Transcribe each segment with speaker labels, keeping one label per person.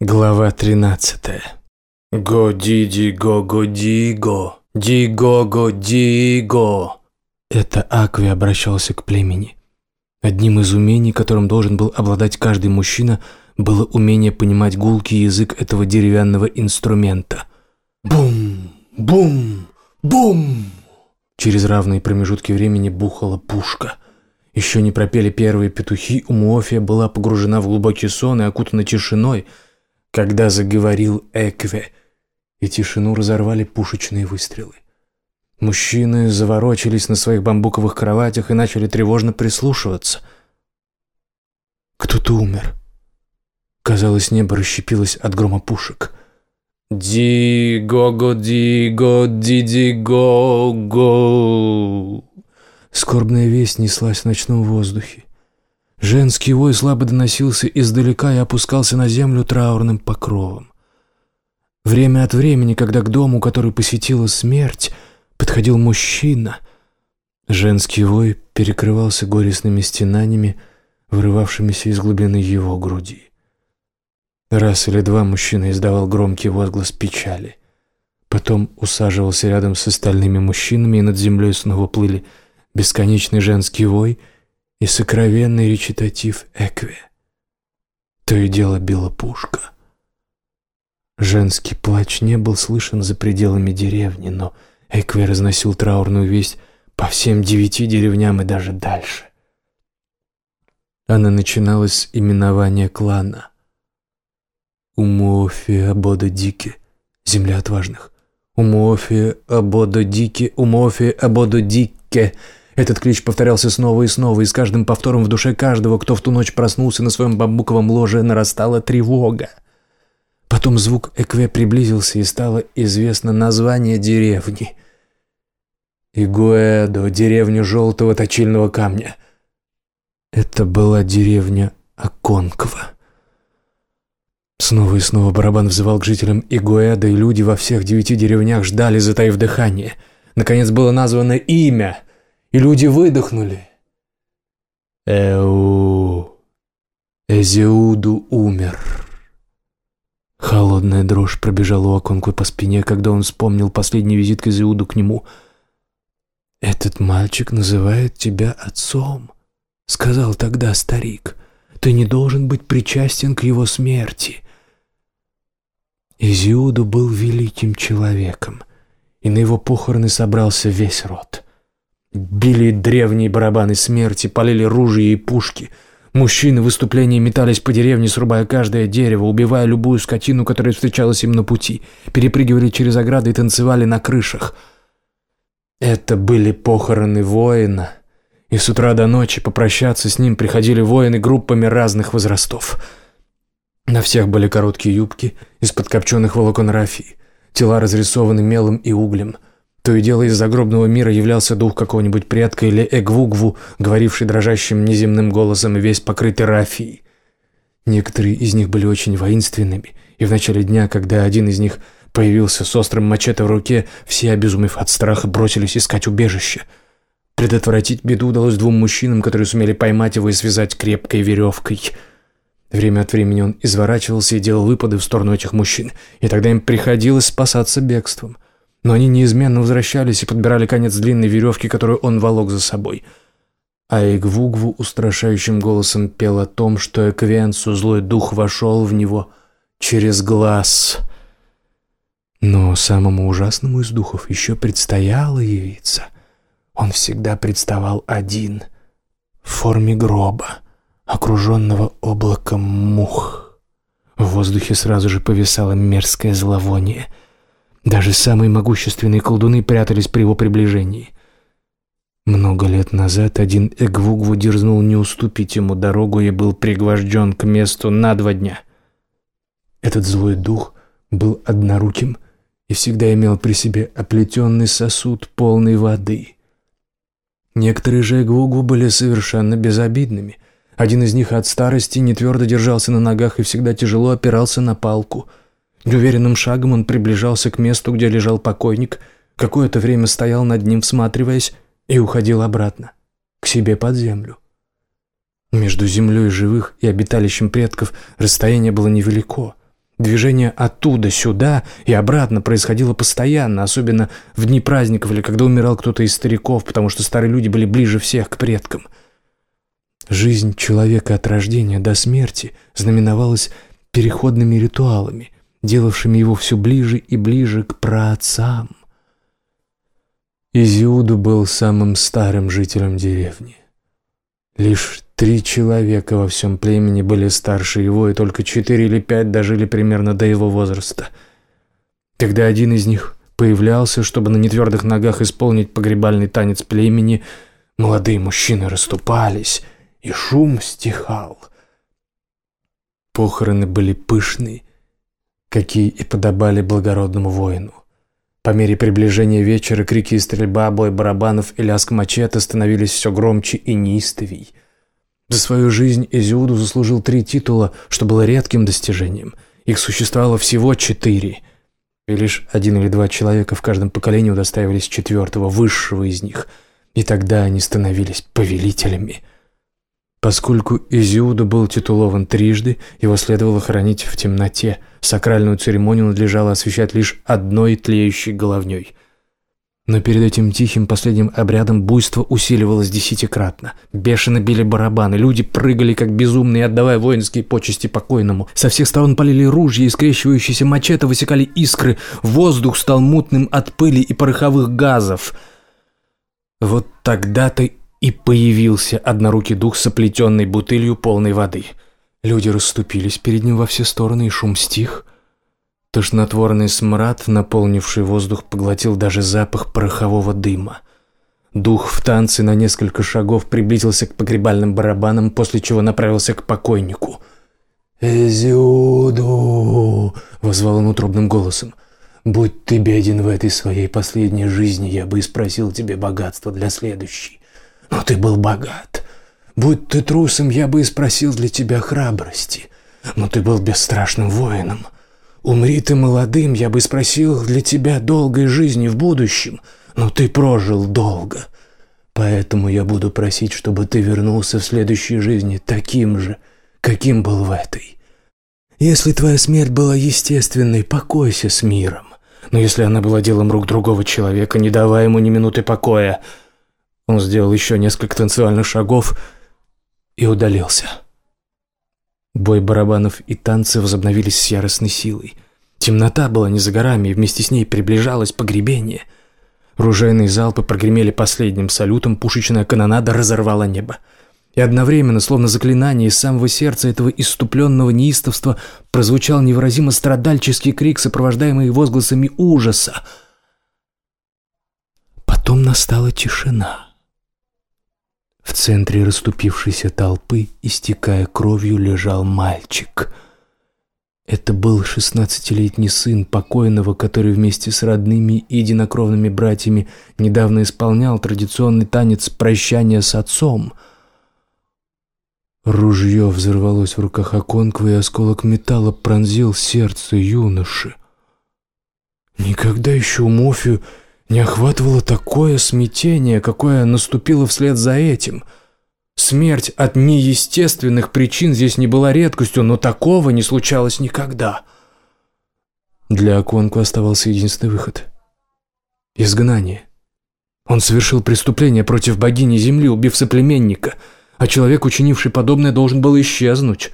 Speaker 1: Глава 13. Го-ди-ди-го-го-ди-го. Ди-го-го-ди-го. Это Акви обращался к племени. Одним из умений, которым должен был обладать каждый мужчина, было умение понимать гулкий язык этого деревянного инструмента. Бум! Бум! Бум! Через равные промежутки времени бухала пушка. Еще не пропели первые петухи, у Муофия была погружена в глубокий сон и окутана тишиной – когда заговорил Экве, и тишину разорвали пушечные выстрелы. Мужчины заворочились на своих бамбуковых кроватях и начали тревожно прислушиваться. Кто-то умер. Казалось, небо расщепилось от грома пушек. «Ди-го-го-ди-го-ди-ди-го-го!» Скорбная весть неслась в ночном воздухе. Женский вой слабо доносился издалека и опускался на землю траурным покровом. Время от времени, когда к дому, который посетила смерть, подходил мужчина, женский вой перекрывался горестными стенаниями, вырывавшимися из глубины его груди. Раз или два мужчина издавал громкий возглас печали. Потом усаживался рядом с остальными мужчинами, и над землей снова плыли бесконечный женский вой — и сокровенный речитатив Экве. То и дело била пушка. Женский плач не был слышен за пределами деревни, но Экве разносил траурную весть по всем девяти деревням и даже дальше. Она начиналась с именования клана. Умуофи Абода Дики, земля отважных. Умуофи Абода Дики, Умуофи Абода Дике — этот клич повторялся снова и снова, и с каждым повтором в душе каждого, кто в ту ночь проснулся на своем бамбуковом ложе, нарастала тревога. Потом звук Экве приблизился, и стало известно название деревни. Игуэдо, деревню желтого точильного камня. Это была деревня Аконква. Снова и снова барабан взывал к жителям Игуэда, и люди во всех девяти деревнях ждали, затаив дыхание. Наконец было названо имя — и люди выдохнули. Эу, Эзиуду умер. Холодная дрожь пробежала у Аконквы по спине, когда он вспомнил последний визит к Эзиуду к нему. «Этот мальчик называет тебя отцом», — сказал тогда старик. «Ты не должен быть причастен к его смерти». Изиуду был великим человеком, и на его похороны собрался весь род. Били древние барабаны смерти, полили ружья и пушки. Мужчины в выступлении метались по деревне, срубая каждое дерево, убивая любую скотину, которая встречалась им на пути, перепрыгивали через ограды и танцевали на крышах. Это были похороны воина, и с утра до ночи попрощаться с ним приходили воины группами разных возрастов. На всех были короткие юбки из подкопченных волокон рафии, тела разрисованы мелом и углем – то и дело из загробного мира являлся дух какого-нибудь предка или Эгвугву, говоривший дрожащим неземным голосом и весь покрытый рафией. Некоторые из них были очень воинственными, и в начале дня, когда один из них появился с острым мачете в руке, все, обезумев от страха, бросились искать убежище. Предотвратить беду удалось двум мужчинам, которые сумели поймать его и связать крепкой веревкой. Время от времени он изворачивался и делал выпады в сторону этих мужчин, и тогда им приходилось спасаться бегством – но они неизменно возвращались и подбирали конец длинной веревки, которую он волок за собой. А Игвугву устрашающим голосом пел о том, что Эквенцу злой дух вошел в него через глаз. Но самому ужасному из духов еще предстояло явиться. Он всегда представал один, в форме гроба, окруженного облаком мух. В воздухе сразу же повисало мерзкое зловоние — даже самые могущественные колдуны прятались при его приближении. Много лет назад один Эгвугву дерзнул не уступить ему дорогу и был пригвожден к месту на два дня. Этот злой дух был одноруким и всегда имел при себе оплетенный сосуд полной воды. Некоторые же Эгвугву были совершенно безобидными. Один из них от старости не твердо держался на ногах и всегда тяжело опирался на палку – Неуверенным шагом он приближался к месту, где лежал покойник, какое-то время стоял над ним, всматриваясь, и уходил обратно, к себе под землю. Между землей живых и обиталищем предков расстояние было невелико. Движение оттуда сюда и обратно происходило постоянно, особенно в дни праздников или когда умирал кто-то из стариков, потому что старые люди были ближе всех к предкам. Жизнь человека от рождения до смерти знаменовалась переходными ритуалами, делавшими его все ближе и ближе к праотцам. Изиуду был самым старым жителем деревни. Лишь три человека во всем племени были старше его, и только четыре или пять дожили примерно до его возраста. Когда один из них появлялся, чтобы на нетвердых ногах исполнить погребальный танец племени, молодые мужчины расступались, и шум стихал. Похороны были пышные, какие и подобали благородному воину. По мере приближения вечера крики и стрельба, бой барабанов и лязг мачете становились все громче и неистовей. За свою жизнь Изиуду заслужил три титула, что было редким достижением. Их существовало всего четыре. И лишь один или два человека в каждом поколении удостаивались четвертого, высшего из них. И тогда они становились повелителями – Поскольку Изиуда был титулован трижды, его следовало хранить в темноте. Сакральную церемонию надлежало освещать лишь одной тлеющей головней. Но перед этим тихим последним обрядом буйство усиливалось десятикратно. Бешено били барабаны, люди прыгали как безумные, отдавая воинские почести покойному. Со всех сторон полили ружья и скрещивающиеся мачете высекали искры. Воздух стал мутным от пыли и пороховых газов. Вот тогда-то и появился однорукий дух с оплетенной бутылью полной воды. Люди расступились перед ним во все стороны, и шум стих. Тошнотворный смрад, наполнивший воздух, поглотил даже запах порохового дыма. Дух в танце на несколько шагов приблизился к погребальным барабанам, после чего направился к покойнику. «Эзиуду!» — возвал он утробным голосом. «Будь ты беден в этой своей последней жизни, я бы и спросил тебе богатство для следующей. Но ты был богат. Будь ты трусом, я бы и спросил для тебя храбрости. Но ты был бесстрашным воином. Умри ты молодым, я бы спросил для тебя долгой жизни в будущем. Но ты прожил долго. Поэтому я буду просить, чтобы ты вернулся в следующей жизни таким же, каким был в этой. Если твоя смерть была естественной, покойся с миром. Но если она была делом рук другого человека, не давай ему ни минуты покоя – он сделал еще несколько танцевальных шагов и удалился. Бой барабанов и танцы возобновились с яростной силой. Темнота была не за горами, и вместе с ней приближалось погребение. Ружейные залпы прогремели последним салютом, пушечная канонада разорвала небо. И одновременно, словно заклинание, из самого сердца этого иступленного неистовства прозвучал невыразимо страдальческий крик, сопровождаемый возгласами ужаса. Потом настала тишина. Центре расступившейся толпы, истекая кровью, лежал мальчик. Это был шестнадцатилетний сын покойного, который вместе с родными и единокровными братьями недавно исполнял традиционный танец прощания с отцом. Ружье взорвалось в руках Аконква, и осколок металла пронзил сердце юноши. Никогда еще у Мофию не охватывало такое смятение, какое наступило вслед за этим. Смерть от неестественных причин здесь не была редкостью, но такого не случалось никогда. Для Аконку оставался единственный выход — изгнание. Он совершил преступление против богини Земли, убив соплеменника, а человек, учинивший подобное, должен был исчезнуть.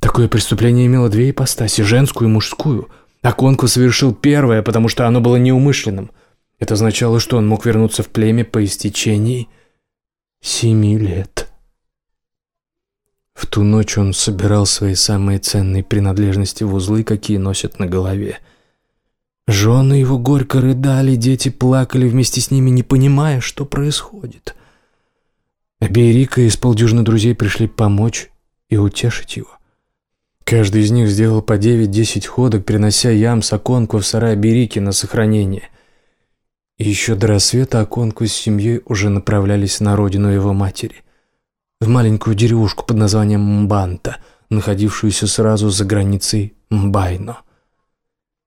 Speaker 1: Такое преступление имело две ипостаси — женскую и мужскую. Аконку совершил первое, потому что оно было неумышленным — это означало, что он мог вернуться в племя по истечении семи лет. В ту ночь он собирал свои самые ценные принадлежности в узлы, какие носят на голове. Жены его горько рыдали, дети плакали вместе с ними, не понимая, что происходит. Аберика и с друзей пришли помочь и утешить его. Каждый из них сделал по девять-десять ходок, принося ям с оконку в сарай Берики на сохранение – и еще до рассвета Аконку с семьей уже направлялись на родину его матери, в маленькую деревушку под названием Мбанта, находившуюся сразу за границей Мбайно.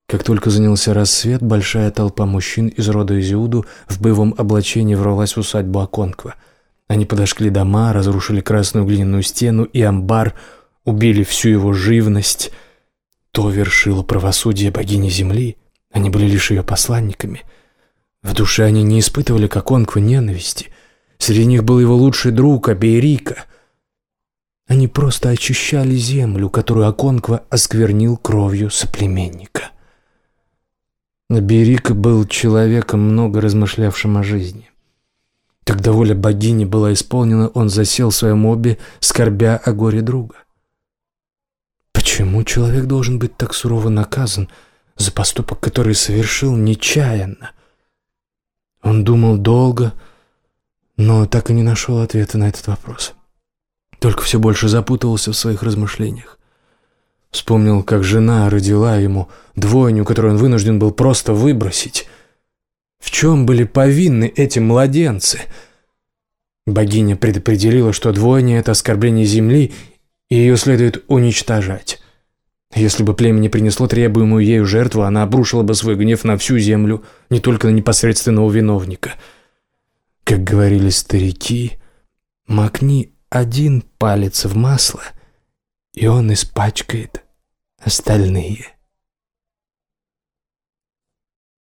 Speaker 1: Как только занялся рассвет, большая толпа мужчин из рода Изиуду в боевом облачении ворвалась в усадьбу Аконква. Они подошли дома, разрушили красную глиняную стену и амбар, убили всю его живность. то вершило правосудие богини Земли, они были лишь ее посланниками. В душе они не испытывали к Аконкву ненависти. Среди них был его лучший друг Абейрика. Они просто очищали землю, которую Аконква осквернил кровью соплеменника. Абейрика был человеком, много размышлявшим о жизни. Когда воля богини была исполнена, он засел в своем обе, скорбя о горе друга. Почему человек должен быть так сурово наказан за поступок, который совершил нечаянно? Он думал долго, но так и не нашел ответа на этот вопрос. Только все больше запутывался в своих размышлениях. Вспомнил, как жена родила ему двойню, которую он вынужден был просто выбросить. В чем были повинны эти младенцы? Богиня предопределила, что двойня — это оскорбление земли, и ее следует уничтожать. Если бы племя не принесло требуемую ею жертву, она обрушила бы свой гнев на всю землю, не только на непосредственного виновника. Как говорили старики, макни один палец в масло, и он испачкает остальные.